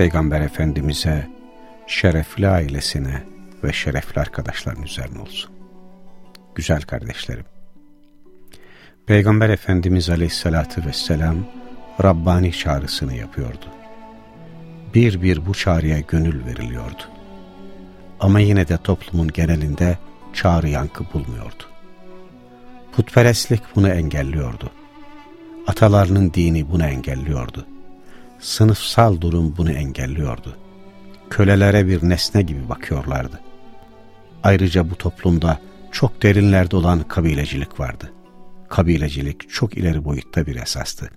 Peygamber Efendimiz'e, şerefli ailesine ve şerefli arkadaşların üzerine olsun. Güzel kardeşlerim, Peygamber Efendimiz Aleyhisselatü Vesselam Rabbani çağrısını yapıyordu. Bir bir bu çağrıya gönül veriliyordu. Ama yine de toplumun genelinde çağrı yankı bulmuyordu. Putperestlik bunu engelliyordu. Atalarının dini bunu engelliyordu. Sınıfsal durum bunu engelliyordu. Kölelere bir nesne gibi bakıyorlardı. Ayrıca bu toplumda çok derinlerde olan kabilecilik vardı. Kabilecilik çok ileri boyutta bir esastı.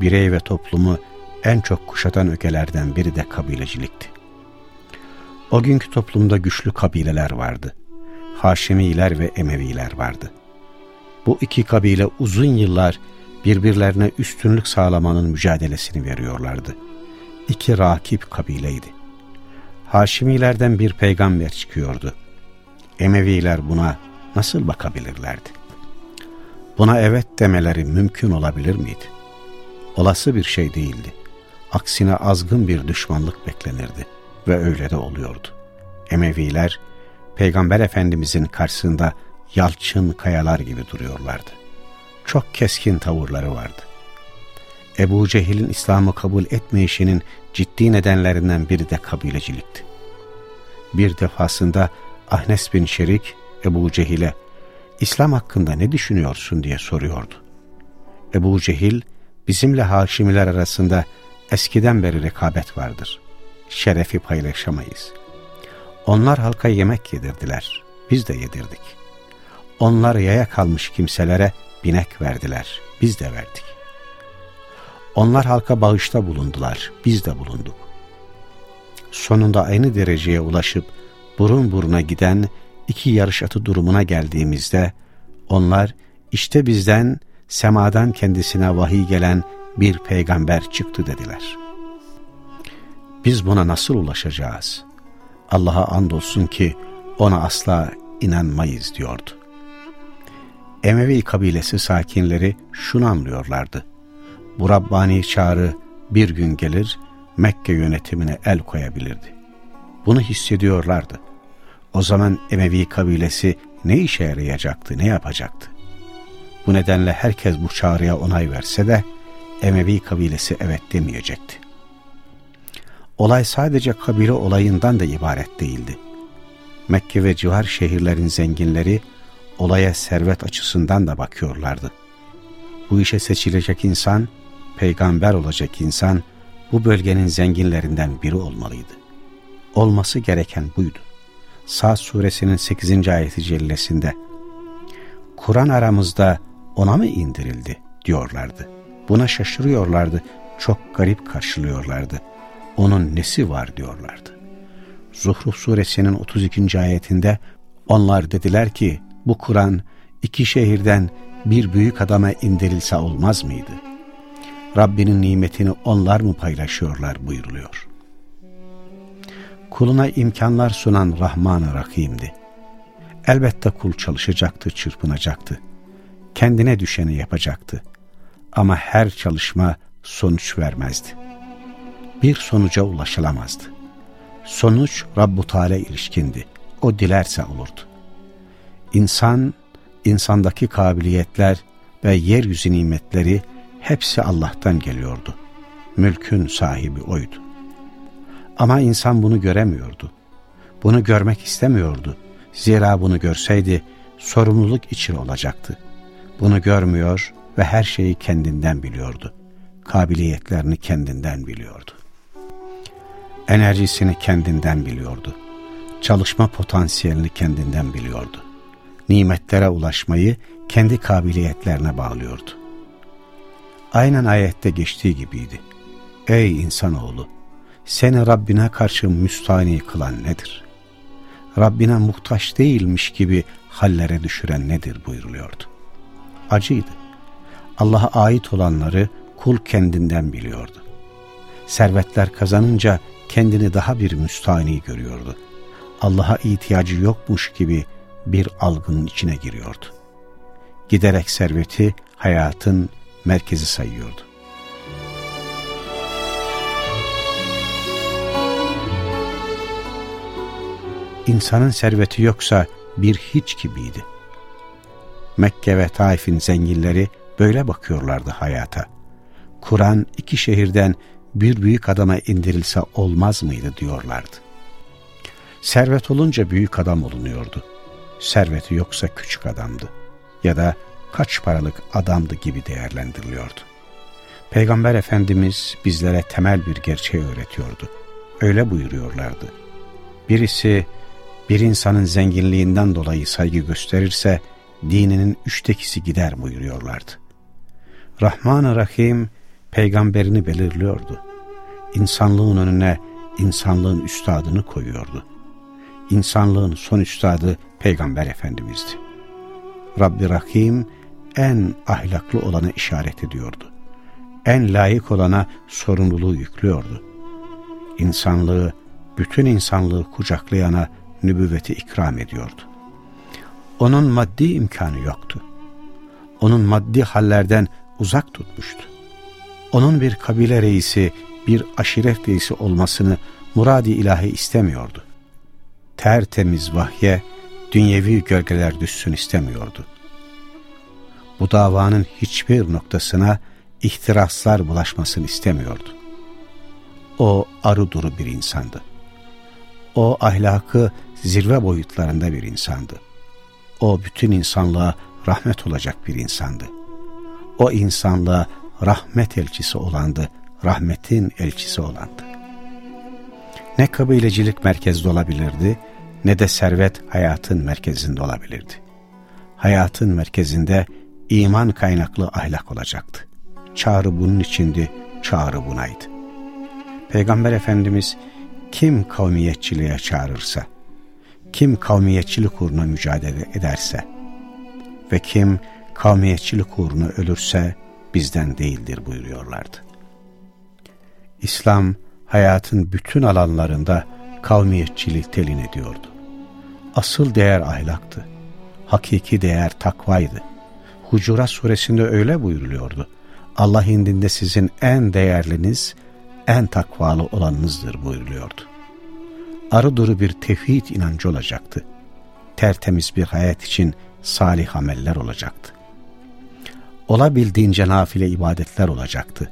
Birey ve toplumu en çok kuşatan ögelerden biri de kabilecilikti. O günkü toplumda güçlü kabileler vardı. Haşimiler ve Emeviler vardı. Bu iki kabile uzun yıllar birbirlerine üstünlük sağlamanın mücadelesini veriyorlardı. İki rakip kabileydi. Haşimilerden bir peygamber çıkıyordu. Emeviler buna nasıl bakabilirlerdi? Buna evet demeleri mümkün olabilir miydi? Olası bir şey değildi. Aksine azgın bir düşmanlık beklenirdi ve öyle de oluyordu. Emeviler, Peygamber Efendimizin karşısında yalçın kayalar gibi duruyorlardı. Çok keskin tavırları vardı. Ebu Cehil'in İslam'ı kabul etmeyişinin ciddi nedenlerinden biri de kabilecilikti. Bir defasında Ahnes bin Şerik Ebu Cehil'e İslam hakkında ne düşünüyorsun diye soruyordu. Ebu Cehil bizimle Haşimiler arasında eskiden beri rekabet vardır. Şerefi paylaşamayız. Onlar halka yemek yedirdiler. Biz de yedirdik. Onlar yaya kalmış kimselere binek verdiler. Biz de verdik. Onlar halka bağışta bulundular. Biz de bulunduk. Sonunda aynı dereceye ulaşıp burun buruna giden iki yarış atı durumuna geldiğimizde onlar işte bizden semadan kendisine vahiy gelen bir peygamber çıktı dediler. Biz buna nasıl ulaşacağız? Allah'a andolsun ki ona asla inanmayız diyordu. Emevi kabilesi sakinleri şunu anlıyorlardı. Bu Rabbani çağrı bir gün gelir Mekke yönetimine el koyabilirdi. Bunu hissediyorlardı. O zaman Emevi kabilesi ne işe yarayacaktı, ne yapacaktı? Bu nedenle herkes bu çağrıya onay verse de Emevi kabilesi evet demeyecekti. Olay sadece kabile olayından da ibaret değildi. Mekke ve civar şehirlerin zenginleri olaya servet açısından da bakıyorlardı. Bu işe seçilecek insan, peygamber olacak insan, bu bölgenin zenginlerinden biri olmalıydı. Olması gereken buydu. Sağ suresinin 8. ayeti cellesinde, Kur'an aramızda ona mı indirildi diyorlardı. Buna şaşırıyorlardı, çok garip karşılıyorlardı. Onun nesi var diyorlardı. Zuhruf suresinin 32. ayetinde onlar dediler ki bu Kur'an iki şehirden bir büyük adama indirilse olmaz mıydı? Rabbinin nimetini onlar mı paylaşıyorlar buyuruluyor. Kuluna imkanlar sunan Rahman-ı Rahim'di. Elbette kul çalışacaktı, çırpınacaktı. Kendine düşeni yapacaktı. Ama her çalışma sonuç vermezdi. Bir sonuca ulaşılamazdı. Sonuç Rabbu Teala ilişkindi. O dilerse olurdu. İnsan, insandaki kabiliyetler ve yeryüzü nimetleri hepsi Allah'tan geliyordu. Mülkün sahibi oydu. Ama insan bunu göremiyordu. Bunu görmek istemiyordu. Zira bunu görseydi sorumluluk için olacaktı. Bunu görmüyor ve her şeyi kendinden biliyordu. Kabiliyetlerini kendinden biliyordu. Enerjisini kendinden biliyordu. Çalışma potansiyelini kendinden biliyordu nimetlere ulaşmayı kendi kabiliyetlerine bağlıyordu. Aynen ayette geçtiği gibiydi. Ey insanoğlu! seni Rabbine karşı müstahni kılan nedir? Rabbine muhtaç değilmiş gibi hallere düşüren nedir buyuruluyordu. Acıydı. Allah'a ait olanları kul kendinden biliyordu. Servetler kazanınca kendini daha bir müstahni görüyordu. Allah'a ihtiyacı yokmuş gibi bir algının içine giriyordu. Giderek serveti hayatın merkezi sayıyordu. İnsanın serveti yoksa bir hiç gibiydi. Mekke ve Taif'in zenginleri böyle bakıyorlardı hayata. Kur'an iki şehirden bir büyük adama indirilse olmaz mıydı diyorlardı. Servet olunca büyük adam olunuyordu. Serveti yoksa küçük adamdı ya da kaç paralık adamdı gibi değerlendiriliyordu. Peygamber Efendimiz bizlere temel bir gerçeği öğretiyordu. Öyle buyuruyorlardı. Birisi bir insanın zenginliğinden dolayı saygı gösterirse dininin üçtekisi gider buyuruyorlardı. Rahman-ı Rahim peygamberini belirliyordu. İnsanlığın önüne insanlığın üstadını koyuyordu. İnsanlığın son üstadı Peygamber Efendimiz'di. Rabbi Rahim en ahlaklı olana işaret ediyordu. En layık olana sorumluluğu yüklüyordu. İnsanlığı, bütün insanlığı kucaklayana nübüvveti ikram ediyordu. Onun maddi imkanı yoktu. Onun maddi hallerden uzak tutmuştu. Onun bir kabile reisi, bir aşiret reisi olmasını muradi ilahi istemiyordu. Tertemiz vahye, dünyevi gölgeler düşsün istemiyordu. Bu davanın hiçbir noktasına ihtiraslar bulaşmasını istemiyordu. O arı duru bir insandı. O ahlakı zirve boyutlarında bir insandı. O bütün insanlığa rahmet olacak bir insandı. O insanlığa rahmet elçisi olandı, rahmetin elçisi olandı. Ne kabilecilik merkezde olabilirdi, ne de servet hayatın merkezinde olabilirdi. Hayatın merkezinde iman kaynaklı ahlak olacaktı. Çağrı bunun içindi, çağrı bunaydı. Peygamber Efendimiz kim kavmiyetçiliğe çağırırsa, kim kavmiyetçilik uğruna mücadele ederse ve kim kavmiyetçilik uğruna ölürse bizden değildir buyuruyorlardı. İslam hayatın bütün alanlarında kavmiyetçilik telin ediyordu. Asıl değer ahlaktı. Hakiki değer takvaydı. Hucurat suresinde öyle buyuruluyordu. Allah indinde sizin en değerliniz, en takvalı olanınızdır buyuruluyordu. Arı duru bir tevhid inancı olacaktı. Tertemiz bir hayat için salih ameller olacaktı. Olabildiğince nafile ibadetler olacaktı.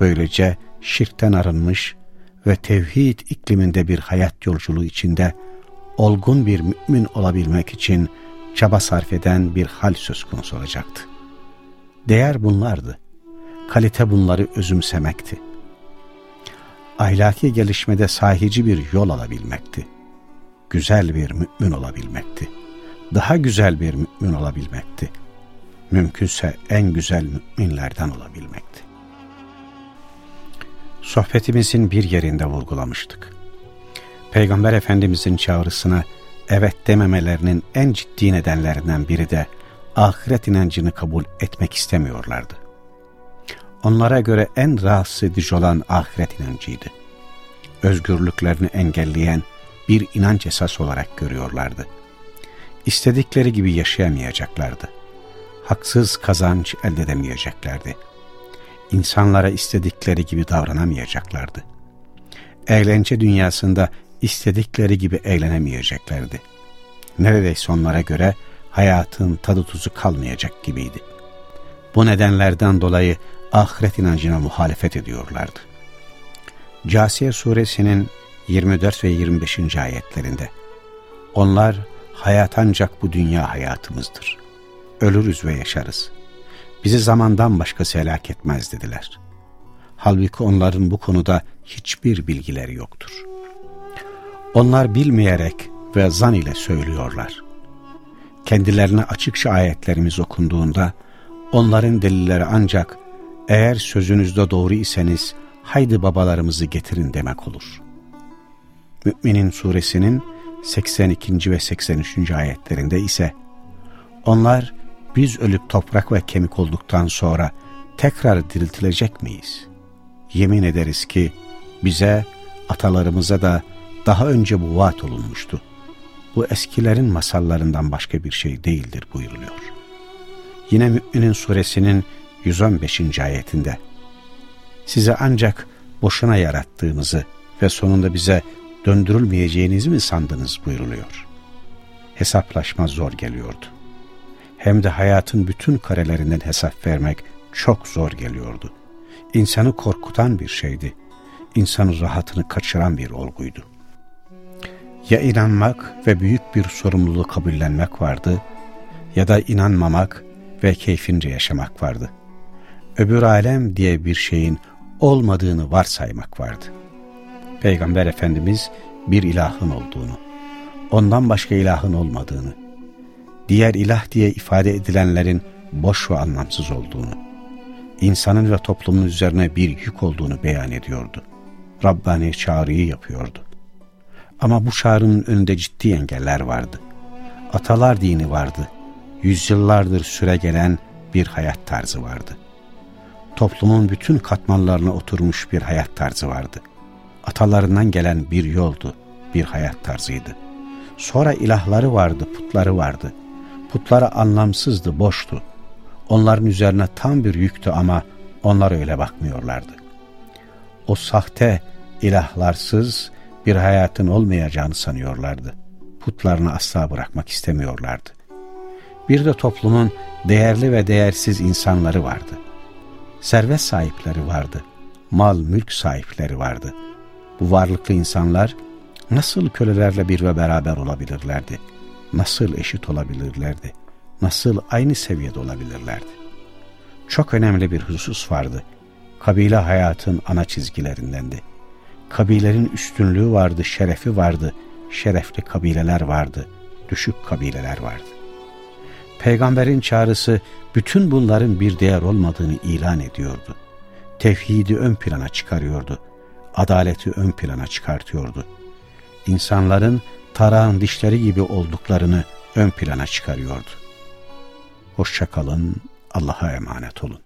Böylece şirkten arınmış ve tevhid ikliminde bir hayat yolculuğu içinde olgun bir mümin olabilmek için çaba sarf eden bir hal söz konusu olacaktı. Değer bunlardı. Kalite bunları özümsemekti. Ahlaki gelişmede sahici bir yol alabilmekti. Güzel bir mümin olabilmekti. Daha güzel bir mümin olabilmekti. Mümkünse en güzel müminlerden olabilmekti. Sohbetimizin bir yerinde vurgulamıştık. Peygamber Efendimizin çağrısına evet dememelerinin en ciddi nedenlerinden biri de ahiret inancını kabul etmek istemiyorlardı. Onlara göre en rahatsız edici olan ahiret inancıydı. Özgürlüklerini engelleyen bir inanç esas olarak görüyorlardı. İstedikleri gibi yaşayamayacaklardı. Haksız kazanç elde edemeyeceklerdi. İnsanlara istedikleri gibi davranamayacaklardı. Eğlence dünyasında istedikleri gibi eğlenemeyeceklerdi. Neredeyse onlara göre hayatın tadı tuzu kalmayacak gibiydi. Bu nedenlerden dolayı ahiret inancına muhalefet ediyorlardı. Casiye suresinin 24 ve 25. ayetlerinde Onlar hayat ancak bu dünya hayatımızdır. Ölürüz ve yaşarız. Bizi zamandan başkası helak etmez dediler. Halbuki onların bu konuda hiçbir bilgileri yoktur. Onlar bilmeyerek ve zan ile söylüyorlar. Kendilerine açıkça ayetlerimiz okunduğunda onların delilleri ancak eğer sözünüzde doğru iseniz haydi babalarımızı getirin demek olur. Müminin suresinin 82. ve 83. ayetlerinde ise onlar biz ölüp toprak ve kemik olduktan sonra tekrar diriltilecek miyiz? Yemin ederiz ki bize, atalarımıza da daha önce bu vaat olunmuştu. Bu eskilerin masallarından başka bir şey değildir buyuruluyor. Yine Müminin suresinin 115. ayetinde Size ancak boşuna yarattığınızı ve sonunda bize döndürülmeyeceğinizi mi sandınız buyuruluyor. Hesaplaşma zor geliyordu. Hem de hayatın bütün karelerinden hesap vermek çok zor geliyordu. İnsanı korkutan bir şeydi. İnsanın rahatını kaçıran bir olguydu. Ya inanmak ve büyük bir sorumluluğu kabullenmek vardı ya da inanmamak ve keyfince yaşamak vardı. Öbür alem diye bir şeyin olmadığını varsaymak vardı. Peygamber Efendimiz bir ilahın olduğunu, ondan başka ilahın olmadığını, diğer ilah diye ifade edilenlerin boş ve anlamsız olduğunu, insanın ve toplumun üzerine bir yük olduğunu beyan ediyordu. Rabbani çağrıyı yapıyordu. Ama bu çağrının önünde ciddi engeller vardı. Atalar dini vardı. Yüzyıllardır süre gelen bir hayat tarzı vardı. Toplumun bütün katmanlarına oturmuş bir hayat tarzı vardı. Atalarından gelen bir yoldu, bir hayat tarzıydı. Sonra ilahları vardı, putları vardı. Putları anlamsızdı, boştu. Onların üzerine tam bir yüktü ama onlar öyle bakmıyorlardı. O sahte, ilahlarsız bir hayatın olmayacağını sanıyorlardı. Putlarını asla bırakmak istemiyorlardı. Bir de toplumun değerli ve değersiz insanları vardı. Servet sahipleri vardı. Mal, mülk sahipleri vardı. Bu varlıklı insanlar nasıl kölelerle bir ve beraber olabilirlerdi? Nasıl eşit olabilirlerdi? Nasıl aynı seviyede olabilirlerdi? Çok önemli bir husus vardı. Kabile hayatın ana çizgilerindendi. Kabilerin üstünlüğü vardı, şerefi vardı. Şerefli kabileler vardı, düşük kabileler vardı. Peygamberin çağrısı bütün bunların bir değer olmadığını ilan ediyordu. Tevhidi ön plana çıkarıyordu. Adaleti ön plana çıkartıyordu. İnsanların tarağın dişleri gibi olduklarını ön plana çıkarıyordu. Hoşçakalın, Allah'a emanet olun.